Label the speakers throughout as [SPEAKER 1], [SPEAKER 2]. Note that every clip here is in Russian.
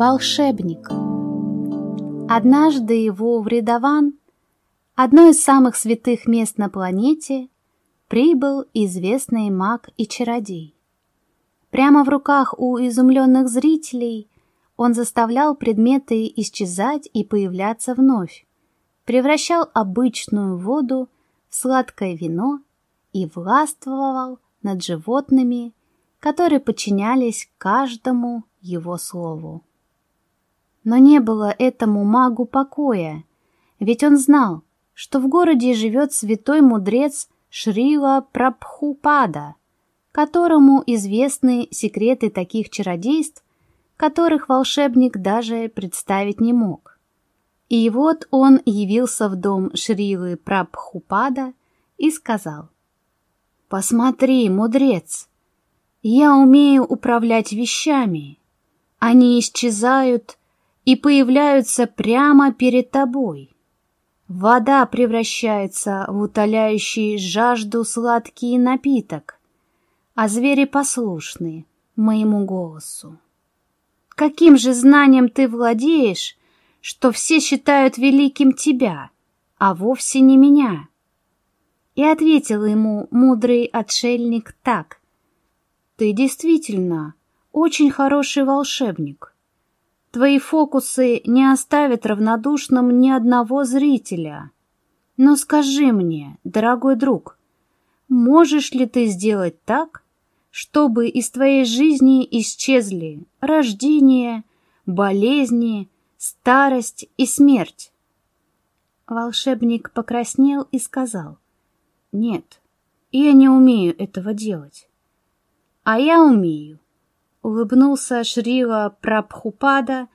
[SPEAKER 1] Волшебник. Однажды его в Редован, одно из самых святых мест на планете, прибыл известный маг и чародей. Прямо в руках у изумленных зрителей он заставлял предметы исчезать и появляться вновь, превращал обычную воду в сладкое вино и властвовал над животными, которые подчинялись каждому его слову. Но не было этому магу покоя, ведь он знал, что в городе живет святой мудрец Шрила Прабхупада, которому известны секреты таких чародейств, которых волшебник даже представить не мог. И вот он явился в дом Шрилы Прабхупада и сказал, «Посмотри, мудрец, я умею управлять вещами. Они исчезают и появляются прямо перед тобой. Вода превращается в утоляющий жажду сладкий напиток, а звери послушны моему голосу. Каким же знанием ты владеешь, что все считают великим тебя, а вовсе не меня? И ответил ему мудрый отшельник так. Ты действительно очень хороший волшебник. Твои фокусы не оставят равнодушным ни одного зрителя. Но скажи мне, дорогой друг, можешь ли ты сделать так, чтобы из твоей жизни исчезли рождение, болезни, старость и смерть? Волшебник покраснел и сказал, «Нет, я не умею этого делать». «А я умею», улыбнулся Шрила Прабхупада,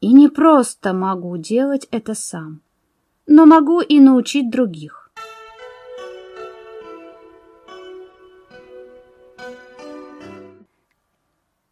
[SPEAKER 1] и не просто могу делать это сам, но могу и научить других.